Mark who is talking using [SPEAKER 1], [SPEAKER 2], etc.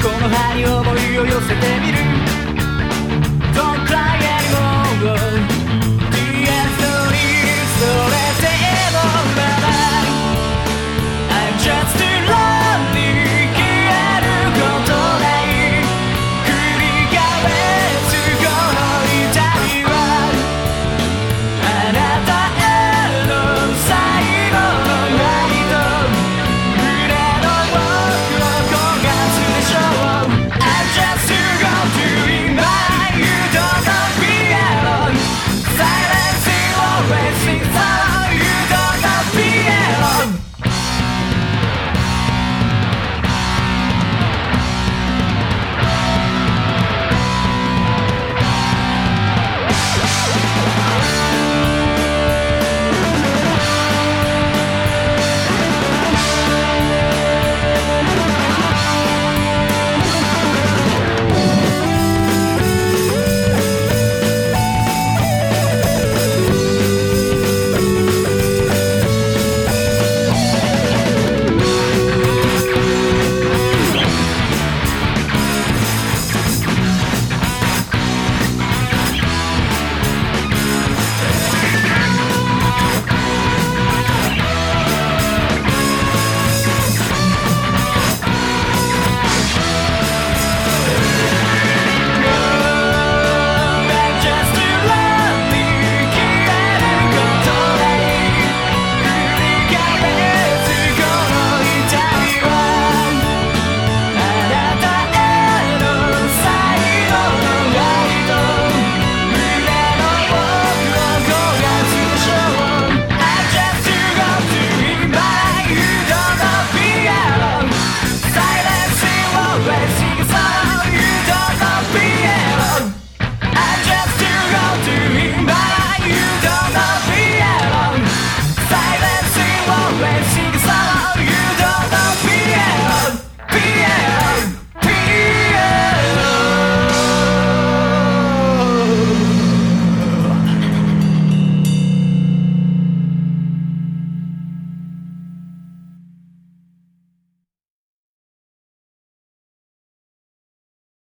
[SPEAKER 1] この葉に思いを寄せて